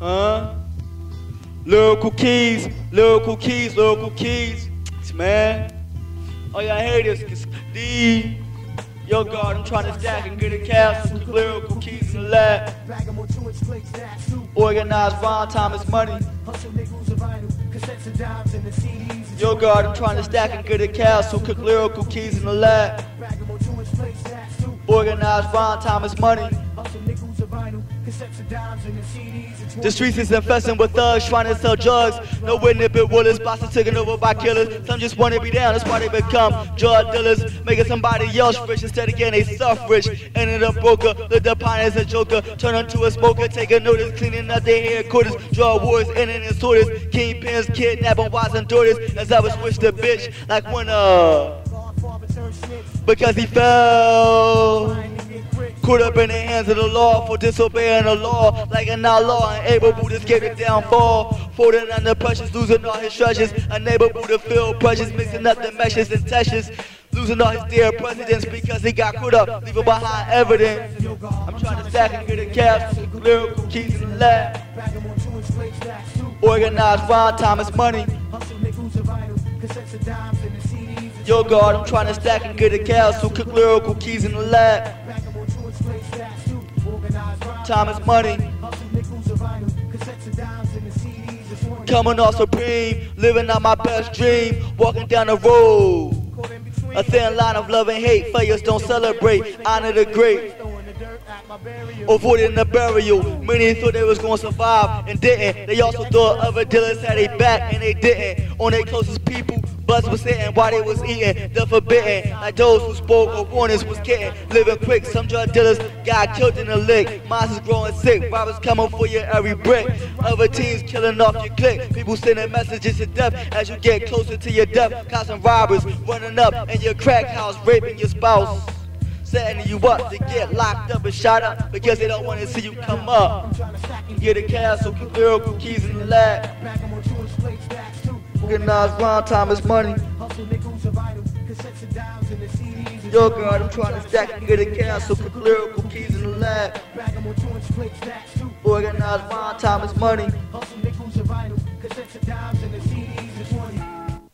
Huh? Lyrical keys, lyrical keys, lyrical keys. Man. Oh yeah, I hate this. Cause D, yo God, I'm trying to stack and get a castle. Lyrical keys in the lab. Organized rhyme time is money. Yo God, I'm trying to stack and get a castle. Cook lyrical keys in the lab. Organized rhyme time is money. The streets is infesting with thugs trying to sell drugs. No nipping willers, bosses taken over by killers. Some just want to be down, that's why they become drug dealers. Making somebody else rich instead of getting self rich. Ended up broker, lived upon as a joker. Turn into a smoker, take a notice, cleaning up their headquarters. Drug wars, ending in sorters. Kingpins, kidnapping wives and daughters. As I was switched the bitch, like when uh. Because he fell. Caught up in the hands of the law for disobeying the law like an outlaw. Unable to escape the downfall. Folding under pressures, losing all his treasures. Unable to feel pressures, mixing up the meshes and teshes. Losing all his dear presidents because he got caught up, leaving behind evidence. I'm trying to stack and get a cash, lyrical keys in the lab. Organized rhyme time is money. Yo God, I'm trying to stack and get a cash, so cook lyrical keys in the lab. Time is money. Coming off supreme, living out my best dream, walking down the road. A thin line of love and hate, failures don't celebrate, honor the great. Avoiding the burial, many thought they was gonna survive and didn't. They also thought other dealers had a back and they didn't. On their closest people, buzz was sitting while they was eating the forbidden. Like those who spoke of warnings was getting living quick. Some drug dealers got killed in the lick. Monsters growing sick, robbers coming for your every brick. Other teams killing off your clique. People sending messages to death as you get closer to your death. Cops and robbers running up in your crack house, raping your spouse setting you up to get locked up and shot up because they don't want to see you come up. Get a castle, lyrical keys in the lab. Organized rhyme time is money. Yo, God, I'm trying to stack and get a castle, keep lyrical keys in the lab. Organized rhyme time is money.